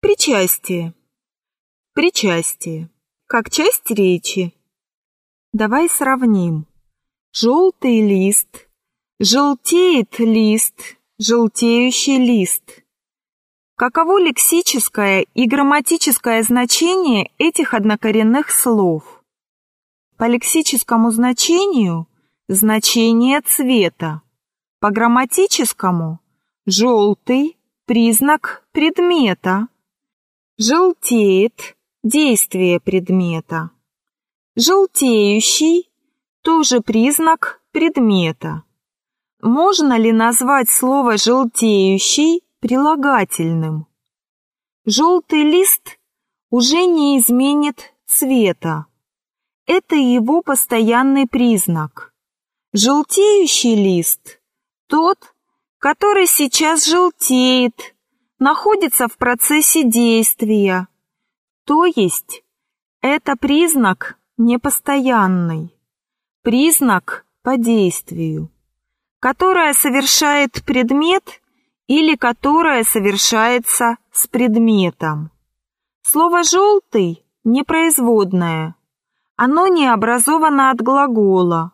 Причастие. Причастие. Как часть речи. Давай сравним. Желтый лист. Желтеет лист. Желтеющий лист. Каково лексическое и грамматическое значение этих однокоренных слов? По лексическому значению – значение цвета. По грамматическому – желтый – признак предмета. Желтеет – действие предмета. Желтеющий – тоже признак предмета. Можно ли назвать слово «желтеющий» прилагательным? Желтый лист уже не изменит цвета. Это его постоянный признак. Желтеющий лист – тот, который сейчас желтеет, находится в процессе действия. То есть это признак непостоянный, признак по действию, которое совершает предмет или которое совершается с предметом. Слово «желтый» непроизводное, оно не образовано от глагола.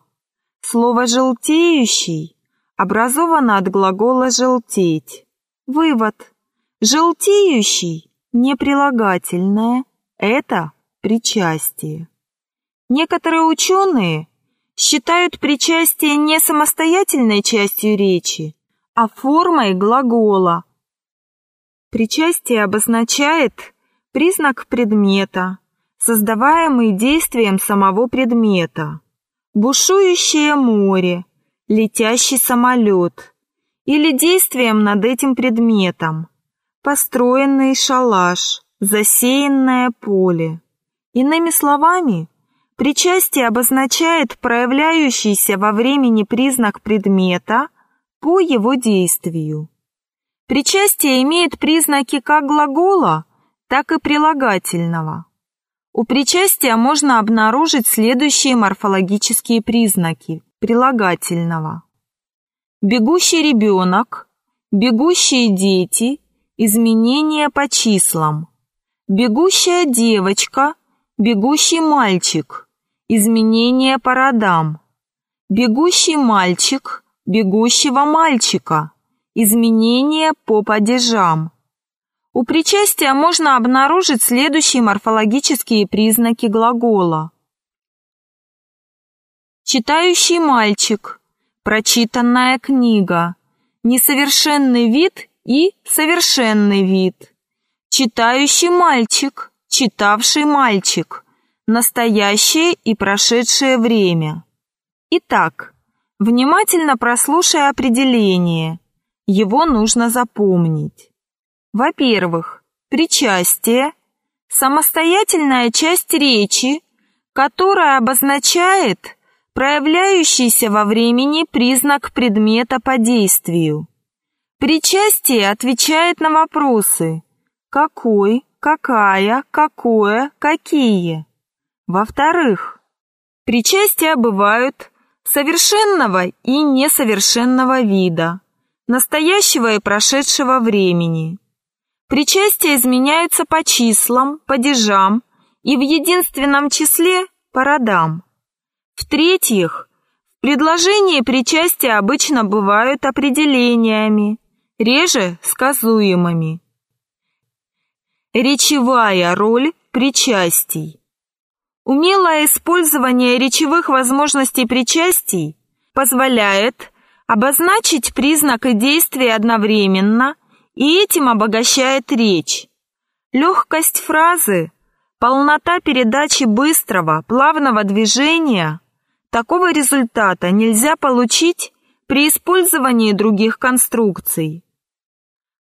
Слово «желтеющий» образовано от глагола «желтеть». Вывод. Желтеющий, неприлагательное, это причастие. Некоторые ученые считают причастие не самостоятельной частью речи, а формой глагола. Причастие обозначает признак предмета, создаваемый действием самого предмета. Бушующее море, летящий самолет или действием над этим предметом, построенный шалаш, засеянное поле. Иными словами, причастие обозначает проявляющийся во времени признак предмета по его действию. Причастие имеет признаки как глагола, так и прилагательного. У причастия можно обнаружить следующие морфологические признаки прилагательного. Бегущий ребенок, бегущие дети, изменения по числам. Бегущая девочка, бегущий мальчик, изменения по родам. Бегущий мальчик, бегущего мальчика, изменения по падежам. У причастия можно обнаружить следующие морфологические признаки глагола. Читающий мальчик, прочитанная книга, несовершенный вид и совершенный вид. Читающий мальчик, читавший мальчик, настоящее и прошедшее время. Итак, внимательно прослушай определение. Его нужно запомнить. Во-первых, причастие – самостоятельная часть речи, которая обозначает проявляющийся во времени признак предмета по действию. Причастие отвечает на вопросы «какой», «какая», «какое», «какие». Во-вторых, причастия бывают совершенного и несовершенного вида, настоящего и прошедшего времени. Причастия изменяются по числам, падежам и в единственном числе по родам. В-третьих, в предложении причастия обычно бывают определениями, реже сказуемыми. Речевая роль причастий. Умелое использование речевых возможностей причастий позволяет обозначить признак и действие одновременно – и этим обогащает речь. Легкость фразы, полнота передачи быстрого, плавного движения – такого результата нельзя получить при использовании других конструкций.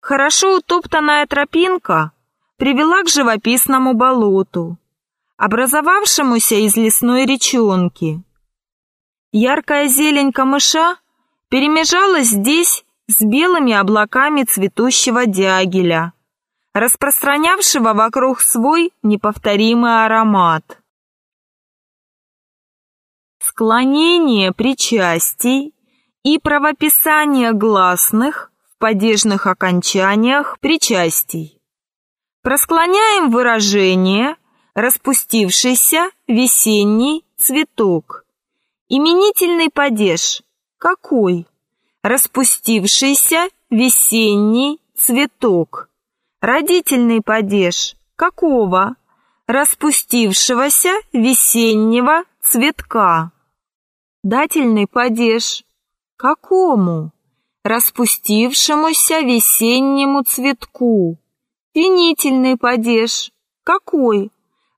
Хорошо утоптанная тропинка привела к живописному болоту, образовавшемуся из лесной речонки. Яркая зелень камыша перемежалась здесь с белыми облаками цветущего дягеля, распространявшего вокруг свой неповторимый аромат. Склонение причастий и правописание гласных в падежных окончаниях причастий. Просклоняем выражение «распустившийся весенний цветок». Именительный падеж. Какой? Распустившийся весенний цветок. Родительный падеж. Какого? Распустившегося весеннего цветка. Дательный падеж. Какому? Распустившемуся весеннему цветку. Винительный падеж. Какой?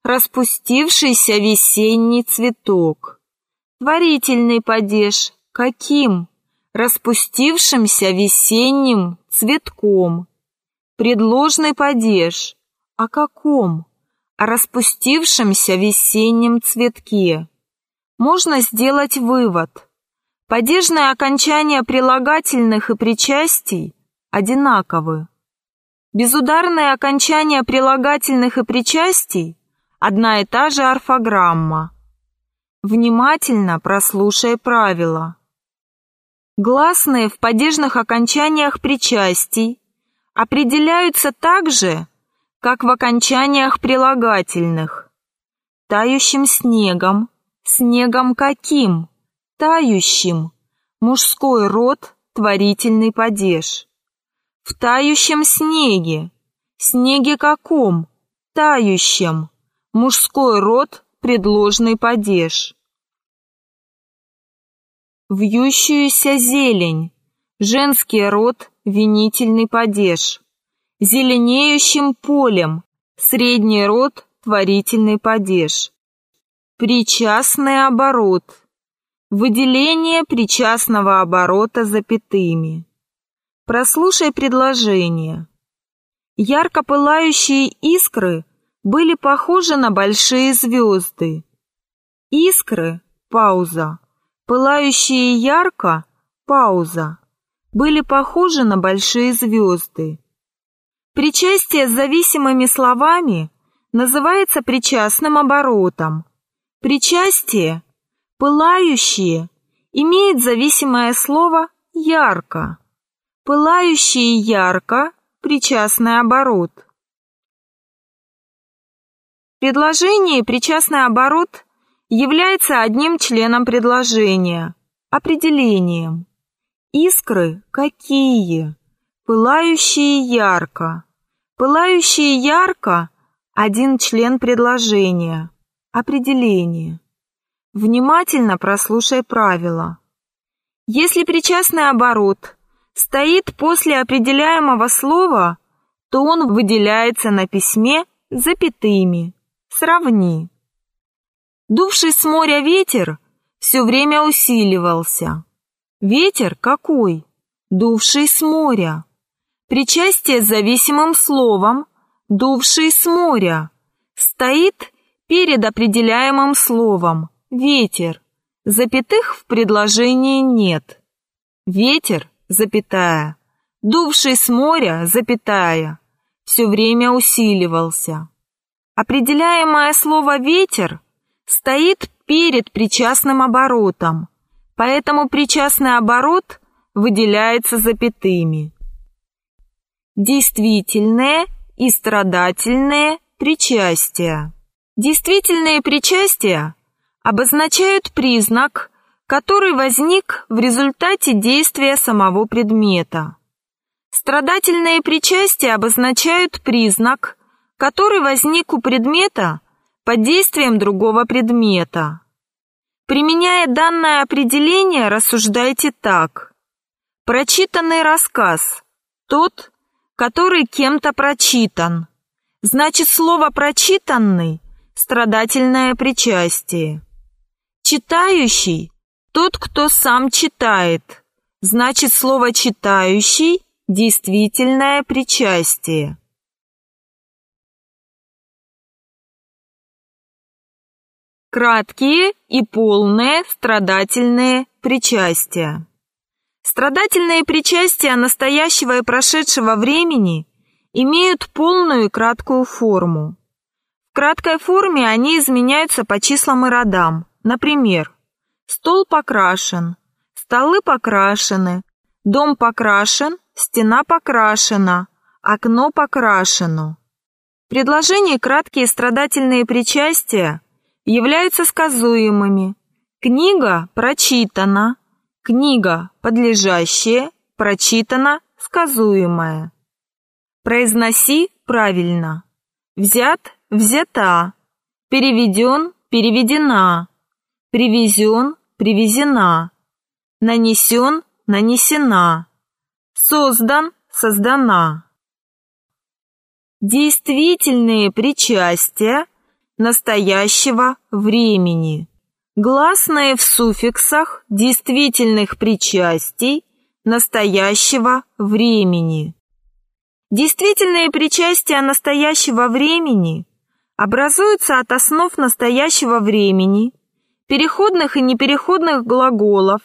Распустившийся весенний цветок. Творительный падеж. Каким? Распустившимся весенним цветком. Предложный падеж. О каком? О распустившемся весеннем цветке. Можно сделать вывод. Падежные окончания прилагательных и причастий одинаковы. Безударные окончания прилагательных и причастий – одна и та же орфограмма. Внимательно прослушай правила. Гласные в падежных окончаниях причастий определяются так же, как в окончаниях прилагательных. Тающим снегом, снегом каким, тающим, мужской род, творительный падеж. В тающем снеге, снеге каком, тающем, мужской род, предложный падеж. Вьющуюся зелень, женский род, винительный падеж. Зеленеющим полем, средний род, творительный падеж. Причастный оборот. Выделение причастного оборота запятыми. Прослушай предложение. Ярко пылающие искры были похожи на большие звезды. Искры, пауза, пылающие ярко, пауза, были похожи на большие звезды. Причастие с зависимыми словами называется причастным оборотом. Причастие, пылающие, имеет зависимое слово «ярко». Пылающие ярко, причастный оборот. Предложение причастный оборот является одним членом предложения, определением. Искры какие? Пылающие ярко. Пылающие ярко – один член предложения. Определение. Внимательно прослушай правила. Если причастный оборот стоит после определяемого слова, то он выделяется на письме запятыми. Сравни. Дувший с моря ветер все время усиливался. Ветер какой? Дувший с моря. Причастие с зависимым словом «дувший с моря» стоит перед определяемым словом «ветер». Запятых в предложении нет. Ветер, запятая, дувший с моря, запятая, все время усиливался. Определяемое слово «ветер» стоит перед причастным оборотом, поэтому причастный оборот выделяется запятыми. Действительные и страдательные причастия. Действительные причастия обозначают признак, который возник в результате действия самого предмета. Страдательные причастия обозначают признак, который возник у предмета под действием другого предмета. Применяя данное определение, рассуждайте так. Прочитанный рассказ – тот, который кем-то прочитан. Значит, слово «прочитанный» – страдательное причастие. Читающий – тот, кто сам читает. Значит, слово «читающий» – действительное причастие. Краткие и полные страдательные причастия. Страдательные причастия настоящего и прошедшего времени имеют полную и краткую форму. В краткой форме они изменяются по числам и родам. Например, стол покрашен, столы покрашены, дом покрашен, стена покрашена, окно покрашено. В предложении краткие страдательные причастия являются сказуемыми. Книга прочитана, книга подлежащая, прочитана, сказуемая. Произноси правильно. Взят, взята. Переведен, переведена. Привезен, привезена. Нанесен, нанесена. Создан, создана. Действительные причастия настоящего времени. Гласные в суффиксах действительных причастий настоящего времени. Действительные причастия настоящего времени образуются от основ настоящего времени, переходных и непереходных глаголов,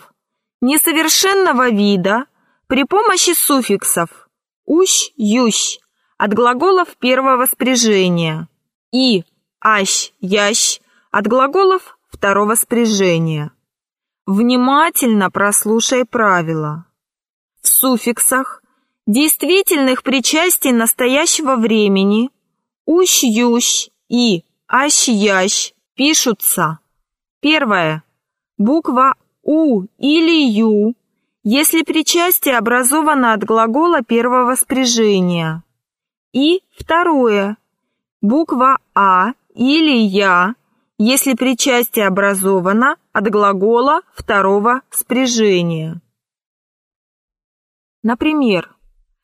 несовершенного вида при помощи суффиксов «ущ», «ющ» от глаголов первого спряжения и «ащ», «ящ» от глаголов второго спряжения. Внимательно прослушай правила. В суффиксах действительных причастий настоящего времени «ущ-ющ» и «ащ-ящ» пишутся. Первое. Буква «у» или «ю», если причастие образовано от глагола первого спряжения. И второе. Буква «а» или «я», если причастие образовано от глагола второго спряжения. Например,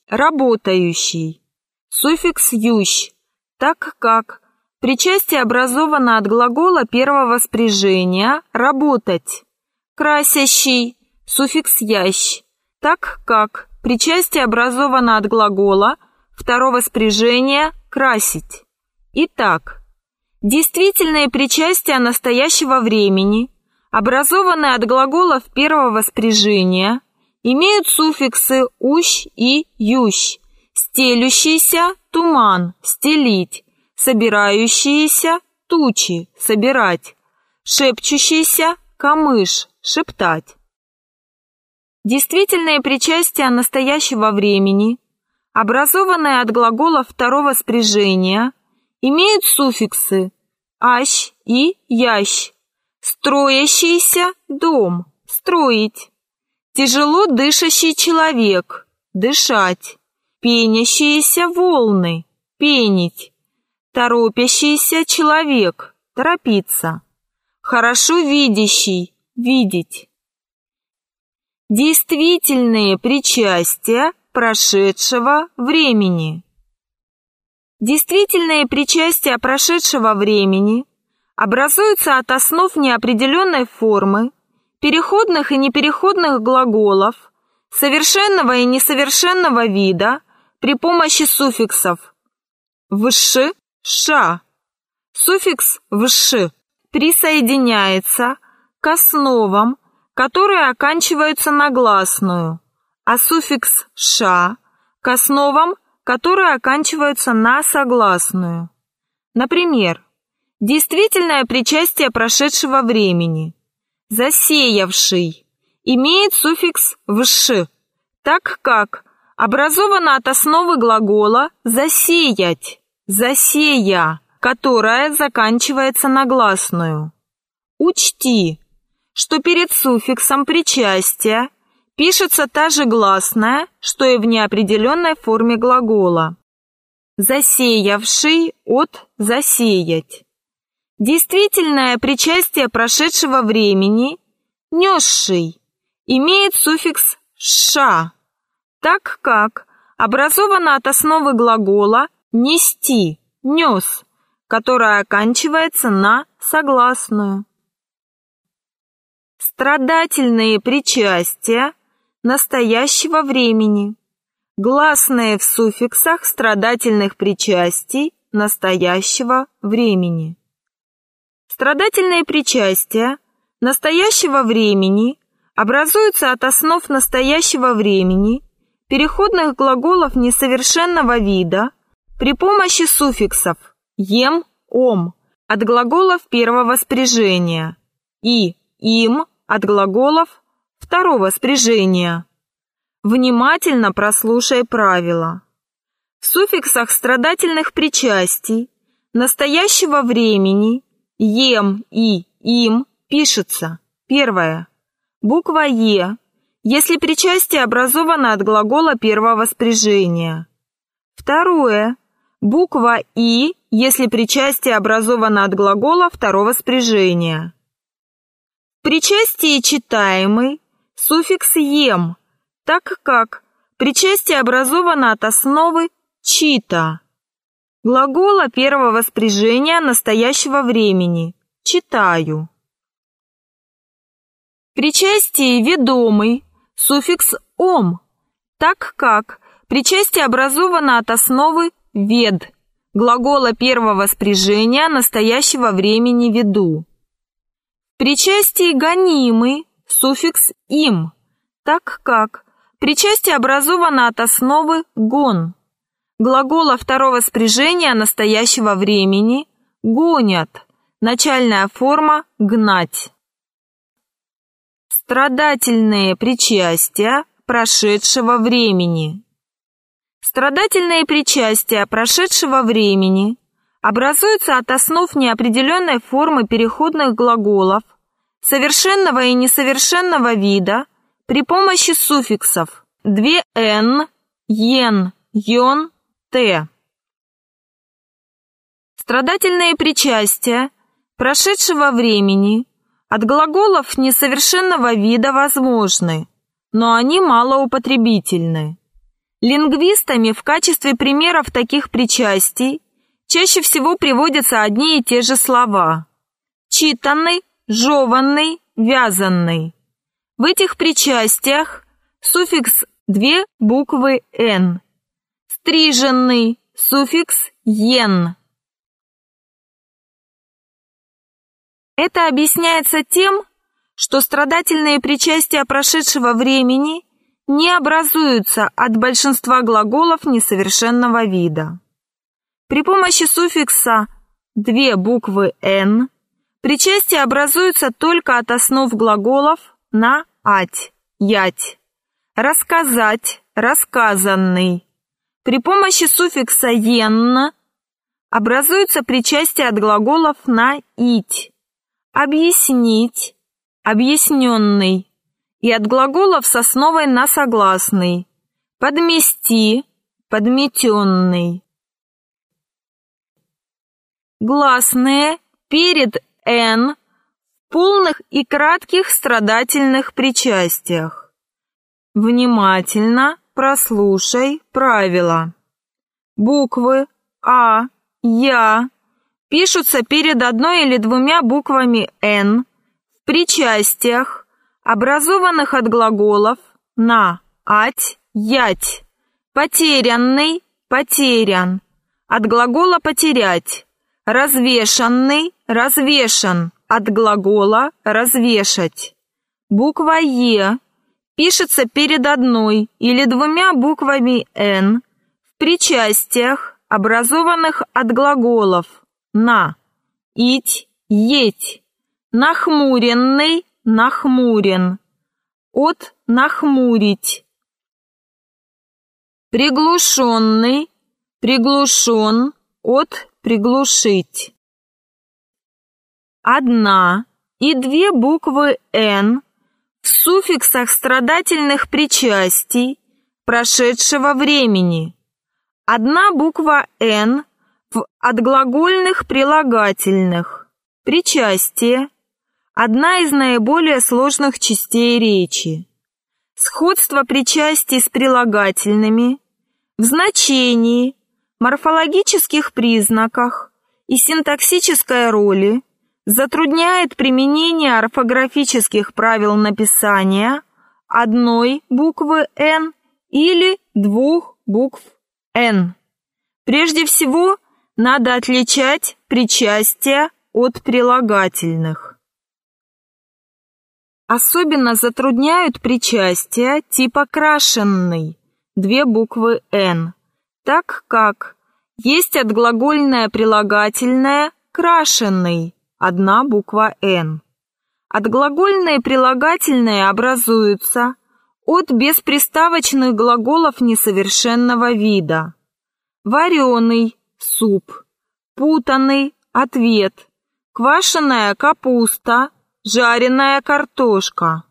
работающий, суффикс «ющ», так как причастие образовано от глагола первого спряжения «работать», красящий, суффикс «ящ», так как причастие образовано от глагола второго спряжения «красить». Итак, действительные причастия настоящего времени, образованные от глаголов первого спряжения – имеют суффиксы «ущ» и «ющ», стелющийся туман, стелить, собирающиеся тучи, собирать, шепчущийся камыш, шептать. Действительные причастия настоящего времени, образованные от глагола второго спряжения, имеют суффиксы «ащ» и «ящ», строящийся дом, строить, Тяжело дышащий человек – дышать. Пенящиеся волны – пенить. Торопящийся человек – торопиться. Хорошо видящий – видеть. Действительные причастия прошедшего времени. Действительные причастия прошедшего времени образуются от основ неопределенной формы, переходных и непереходных глаголов совершенного и несовершенного вида при помощи суффиксов «вш», «ша». Суффикс «вш» присоединяется к основам, которые оканчиваются на гласную, а суффикс «ша» к основам, которые оканчиваются на согласную. Например, действительное причастие прошедшего времени – засеявший, имеет суффикс «вш», так как образовано от основы глагола «засеять», «засея», которая заканчивается на гласную. Учти, что перед суффиксом причастия пишется та же гласная, что и в неопределенной форме глагола. Засеявший от «засеять». Действительное причастие прошедшего времени, несший, имеет суффикс «ша», так как образовано от основы глагола «нести», «нес», которая оканчивается на согласную. Страдательные причастия настоящего времени. Гласные в суффиксах страдательных причастий настоящего времени. Страдательные причастия настоящего времени образуются от основ настоящего времени, переходных глаголов несовершенного вида при помощи суффиксов «ем», «ом» от глаголов первого спряжения и «им» от глаголов второго спряжения. Внимательно прослушай правила. В суффиксах страдательных причастий настоящего времени «ем» и «им» пишется. Первое. Буква «е», если причастие образовано от глагола первого спряжения. Второе. Буква «и», если причастие образовано от глагола второго спряжения. В причастии читаемый суффикс «ем», так как причастие образовано от основы «чита», глагола первого спряжения настоящего времени «читаю». Причастие ведомый, суффикс «ом», так как причастие образовано от основы «вед», глагола первого спряжения настоящего времени «веду». Причастие гонимый, суффикс «им», так как причастие образовано от основы «гон», глагола второго спряжения настоящего времени «гонят», начальная форма «гнать». Страдательные причастия прошедшего времени. Страдательные причастия прошедшего времени образуются от основ неопределенной формы переходных глаголов совершенного и несовершенного вида при помощи суффиксов 2n, ен, йон, т. Страдательные причастия прошедшего времени от глаголов несовершенного вида возможны, но они малоупотребительны. Лингвистами в качестве примеров таких причастий чаще всего приводятся одни и те же слова. Читанный, жеванный, вязанный. В этих причастиях суффикс две буквы «н». Стриженный, суффикс «ен». Это объясняется тем, что страдательные причастия прошедшего времени не образуются от большинства глаголов несовершенного вида. При помощи суффикса две буквы «н» причастия образуются только от основ глаголов на «ать», «ять», «рассказать», «рассказанный». При помощи суффикса «ен» образуются причастия от глаголов на «ить», объяснить, объясненный, и от глаголов с основой на согласный, подмести, подметенный. Гласные перед «н» в полных и кратких страдательных причастиях. Внимательно прослушай правила. Буквы А, Я, пишутся перед одной или двумя буквами «н» в причастиях, образованных от глаголов «на», «ать», «ять», «потерянный», «потерян», от глагола «потерять», «развешанный», «развешан», от глагола «развешать». Буква «е» пишется перед одной или двумя буквами «н» в причастиях, образованных от глаголов на, ить, еть, нахмуренный, нахмурен, от нахмурить, приглушенный, приглушен, от приглушить. Одна и две буквы «н» в суффиксах страдательных причастий прошедшего времени. Одна буква «н» в отглагольных прилагательных. Причастие – одна из наиболее сложных частей речи. Сходство причастий с прилагательными в значении, морфологических признаках и синтаксической роли затрудняет применение орфографических правил написания одной буквы «н» или двух букв «н». Прежде всего, надо отличать причастия от прилагательных. Особенно затрудняют причастия типа крашенный, две буквы «н», так как есть отглагольное прилагательное крашенный, одна буква «н». Отглагольные прилагательные образуются от бесприставочных глаголов несовершенного вида. вареный суп, путанный ответ, квашеная капуста, жареная картошка.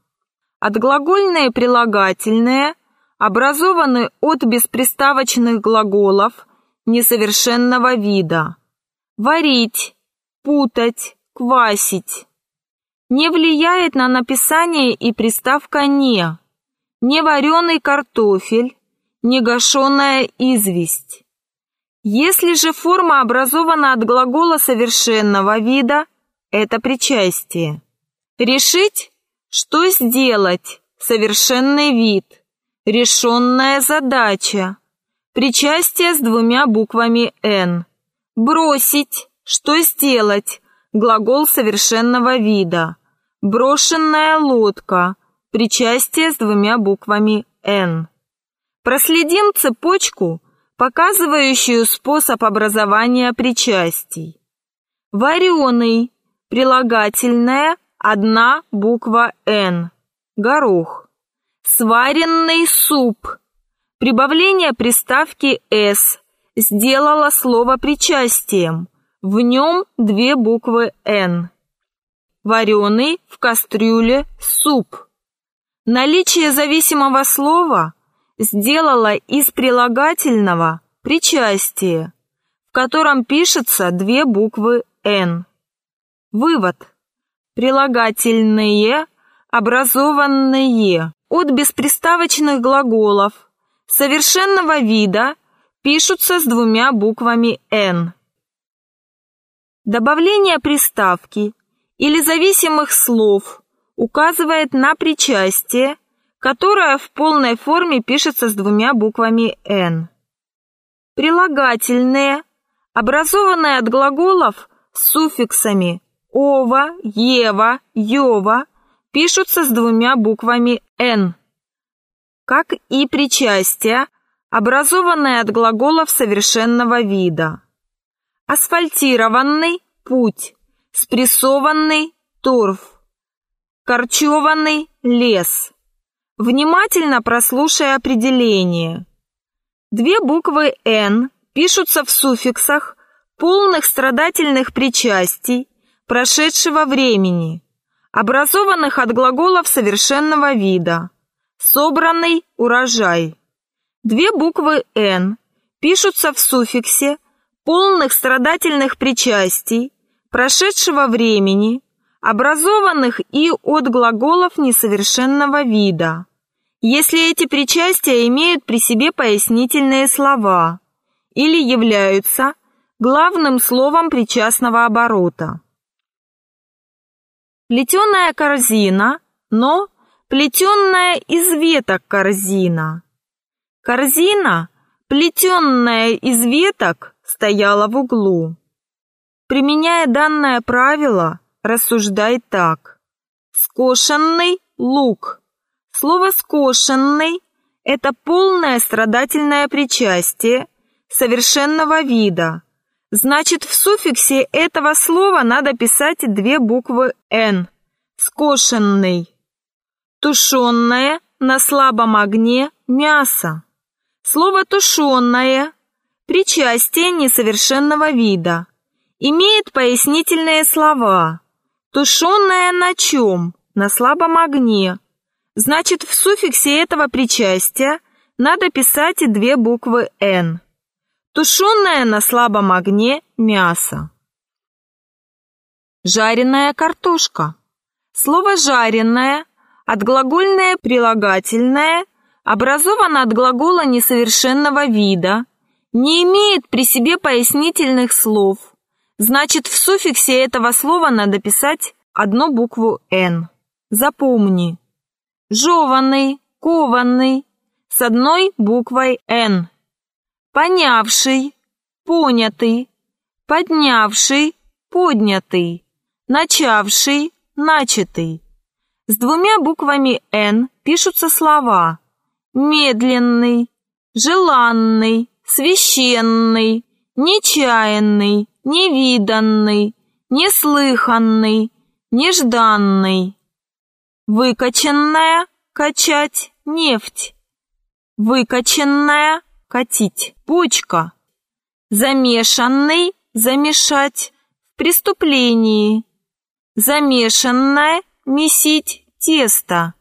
Отглагольные прилагательные образованы от бесприставочных глаголов несовершенного вида. Варить, путать, квасить. Не влияет на написание и приставка «не». Не вареный картофель, не гашеная известь. Если же форма образована от глагола совершенного вида, это причастие. Решить что сделать? Совершенный вид. Решенная задача. Причастие с двумя буквами «н». Бросить. Что сделать? Глагол совершенного вида. Брошенная лодка. Причастие с двумя буквами «н». Проследим цепочку, показывающую способ образования причастий. Вареный. Прилагательное Одна буква «Н». Горох. Сваренный суп. Прибавление приставки «С» сделало слово причастием. В нем две буквы «Н». Вареный в кастрюле суп. Наличие зависимого слова сделало из прилагательного причастие, в котором пишется две буквы «Н». Вывод прилагательные, образованные от бесприставочных глаголов совершенного вида пишутся с двумя буквами «н». Добавление приставки или зависимых слов указывает на причастие, которое в полной форме пишется с двумя буквами «н». Прилагательные, образованные от глаголов с суффиксами Ова, Ева, Йова пишутся с двумя буквами «н», как и причастия, образованные от глаголов совершенного вида. Асфальтированный – путь, спрессованный – торф, корчеванный – лес. Внимательно прослушай определение. Две буквы «н» пишутся в суффиксах полных страдательных причастий прошедшего времени, образованных от глаголов совершенного вида. Собранный урожай. Две буквы «н» пишутся в суффиксе полных страдательных причастий, прошедшего времени, образованных и от глаголов несовершенного вида, если эти причастия имеют при себе пояснительные слова или являются главным словом причастного оборота. Плетеная корзина, но плетенная из веток корзина. Корзина, плетенная из веток, стояла в углу. Применяя данное правило, рассуждай так. Скошенный лук. Слово «скошенный» – это полное страдательное причастие совершенного вида – Значит, в суффиксе этого слова надо писать две буквы «н». Скошенный. Тушенное на слабом огне мясо. Слово «тушенное» – причастие несовершенного вида. Имеет пояснительные слова. Тушенное на чем? На слабом огне. Значит, в суффиксе этого причастия надо писать две буквы «н» тушеное на слабом огне мясо. Жареная картошка. Слово «жареная» от глагольное прилагательное образовано от глагола несовершенного вида, не имеет при себе пояснительных слов. Значит, в суффиксе этого слова надо писать одну букву «н». Запомни. Жеванный, кованный с одной буквой «н» понявший, понятый, поднявший, поднятый, начавший, начатый. С двумя буквами «Н» пишутся слова медленный, желанный, священный, нечаянный, невиданный, неслыханный, нежданный. Выкаченная – качать нефть. Выкаченная катить. Почка. Замешанный – замешать в преступлении. Замешанное – месить тесто.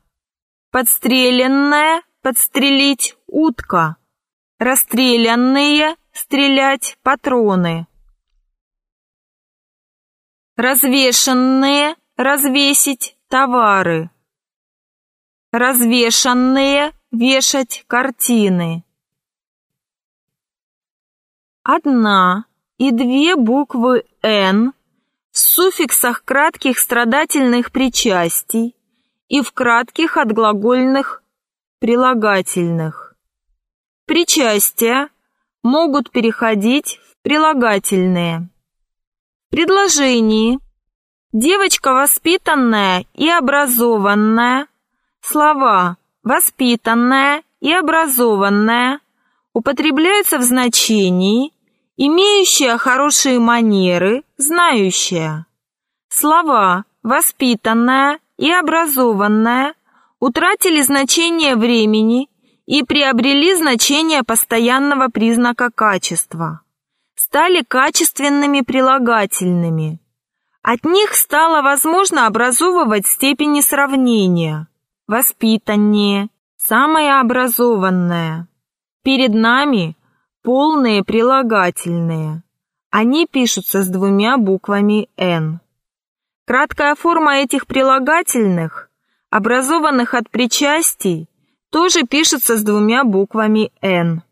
Подстреленная – подстрелить утка. Расстрелянные – стрелять патроны. Развешенные – развесить товары. Развешанные – вешать картины. Одна и две буквы «Н» в суффиксах кратких страдательных причастий и в кратких отглагольных прилагательных. Причастия могут переходить в прилагательные. Предложение. Девочка воспитанная и образованная. Слова «воспитанная» и «образованная» употребляются в значении имеющая хорошие манеры, знающая. Слова «воспитанная» и «образованная» утратили значение времени и приобрели значение постоянного признака качества. Стали качественными прилагательными. От них стало возможно образовывать степени сравнения. Воспитаннее, самое образованное. Перед нами полные прилагательные. Они пишутся с двумя буквами «Н». Краткая форма этих прилагательных, образованных от причастий, тоже пишется с двумя буквами «Н».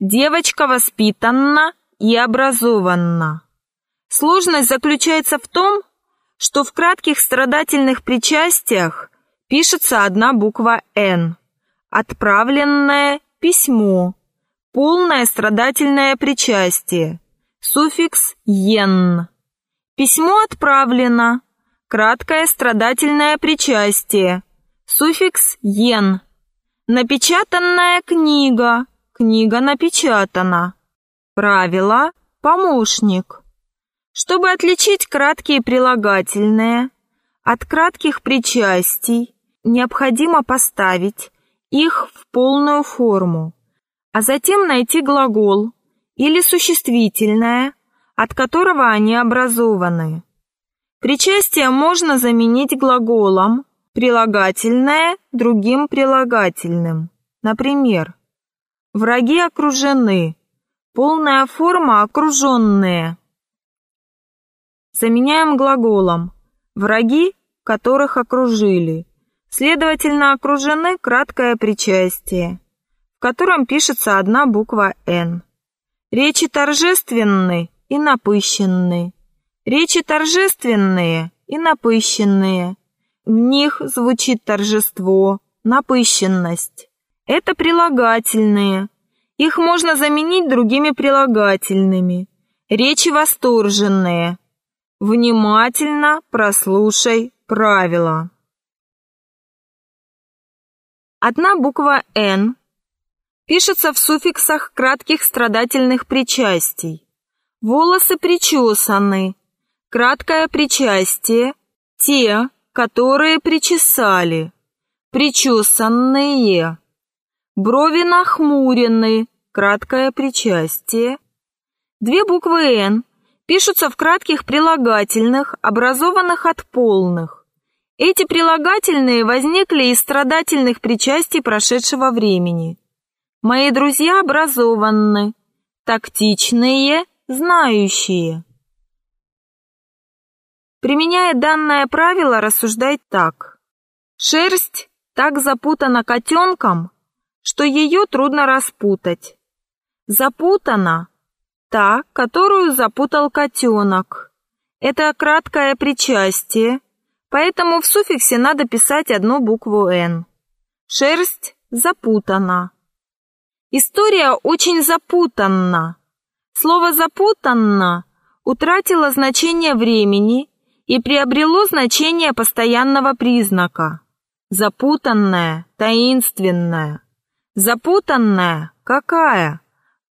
Девочка воспитанна и образованна. Сложность заключается в том, что в кратких страдательных причастиях пишется одна буква «Н». Отправленное письмо полное страдательное причастие, суффикс «ен». Письмо отправлено, краткое страдательное причастие, суффикс «ен». Напечатанная книга, книга напечатана. Правило «помощник». Чтобы отличить краткие прилагательные от кратких причастий, необходимо поставить их в полную форму а затем найти глагол или существительное, от которого они образованы. Причастие можно заменить глаголом, прилагательное другим прилагательным. Например, враги окружены, полная форма окруженные. Заменяем глаголом враги, которых окружили. Следовательно, окружены краткое причастие котором пишется одна буква «Н». Речи торжественны и напыщенны. Речи торжественные и напыщенные. В них звучит торжество, напыщенность. Это прилагательные. Их можно заменить другими прилагательными. Речи восторженные. Внимательно прослушай правила. Одна буква «Н» пишется в суффиксах кратких страдательных причастий. Волосы причесаны. Краткое причастие – те, которые причесали. Причесанные. Брови нахмурены. Краткое причастие. Две буквы «Н» пишутся в кратких прилагательных, образованных от полных. Эти прилагательные возникли из страдательных причастий прошедшего времени – Мои друзья образованны, тактичные, знающие. Применяя данное правило, рассуждай так. Шерсть так запутана котенком, что ее трудно распутать. Запутана та, которую запутал котенок. Это краткое причастие, поэтому в суффиксе надо писать одну букву «н». Шерсть запутана. История очень запутанна. Слово «запутанно» утратило значение времени и приобрело значение постоянного признака. Запутанная, таинственная. Запутанная какая?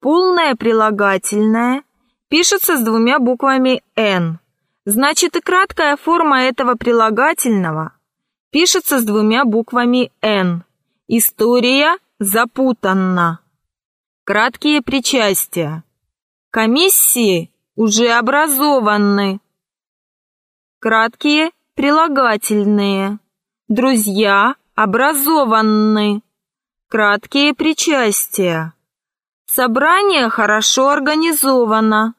Полное прилагательное пишется с двумя буквами «н». Значит и краткая форма этого прилагательного пишется с двумя буквами «н». История запутанна. Краткие причастия. Комиссии уже образованы. Краткие прилагательные. Друзья образованны. Краткие причастия. Собрание хорошо организовано.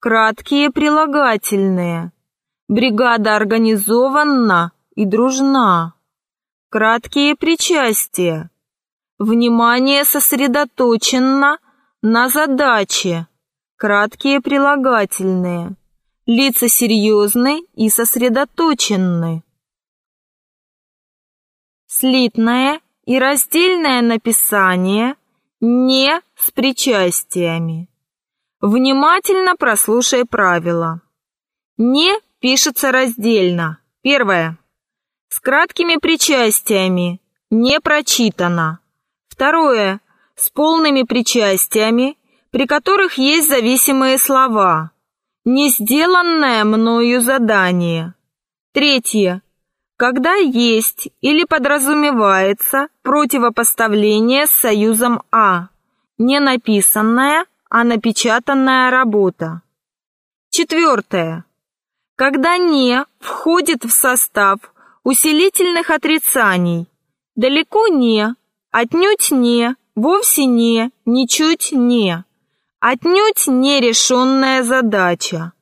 Краткие прилагательные. Бригада организована и дружна. Краткие причастия. Внимание сосредоточено на задаче. Краткие прилагательные. Лица серьезны и сосредоточены. Слитное и раздельное написание не с причастиями. Внимательно прослушай правила. Не пишется раздельно. Первое. С краткими причастиями. Не прочитано. Второе. С полными причастиями, при которых есть зависимые слова. Не сделанное мною задание. Третье. Когда есть или подразумевается противопоставление с союзом А. Не написанная, а напечатанная работа. Четвертое. Когда «не» входит в состав усилительных отрицаний, далеко не, отнюдь не, вовсе не, ничуть не, отнюдь нерешенная задача.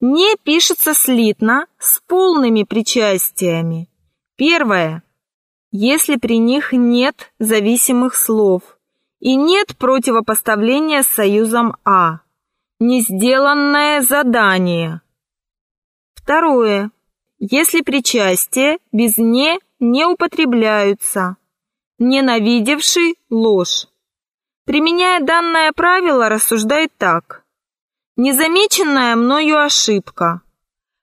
«Не» пишется слитно с полными причастиями. Первое. Если при них нет зависимых слов и нет противопоставления с союзом «а». Не сделанное задание. Второе. Если причастия без «не» не употребляются. Ненавидевший ложь. Применяя данное правило, рассуждает так. Незамеченная мною ошибка.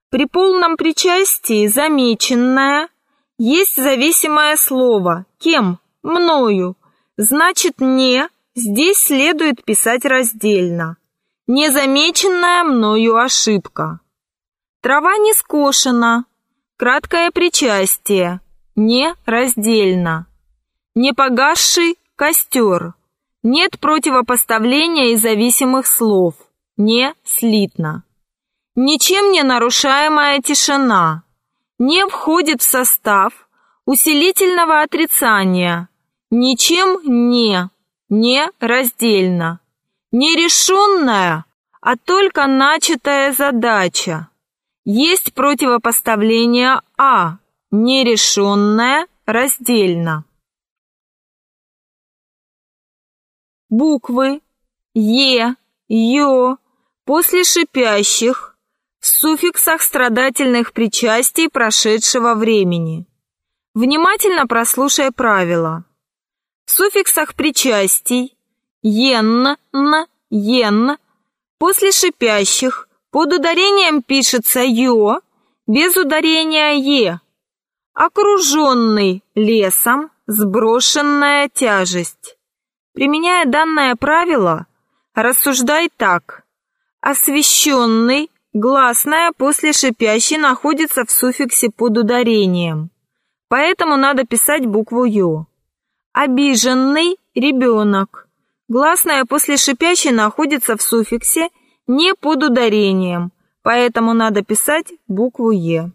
При полном причастии замеченная есть зависимое слово. Кем? Мною. Значит, «не» здесь следует писать раздельно. Незамеченная мною ошибка. Трава не скошена. Краткое причастие. Не раздельно. Не погасший костер. Нет противопоставления и зависимых слов. Не слитно. Ничем не нарушаемая тишина. Не входит в состав усилительного отрицания. Ничем не. Не раздельно. Нерешенная, а только начатая задача. Есть противопоставление А, нерешенное раздельно. Буквы Е, Ё после шипящих в суффиксах страдательных причастий прошедшего времени. Внимательно прослушай правила. В суффиксах причастий «ен», «н», «ен» после шипящих под ударением пишется «ё», без ударения «е». Окруженный лесом, сброшенная тяжесть. Применяя данное правило, рассуждай так. Освещенный, гласная после шипящей находится в суффиксе под ударением. Поэтому надо писать букву «ё». Обиженный ребенок. Гласная после шипящей находится в суффиксе не под ударением, поэтому надо писать букву «Е».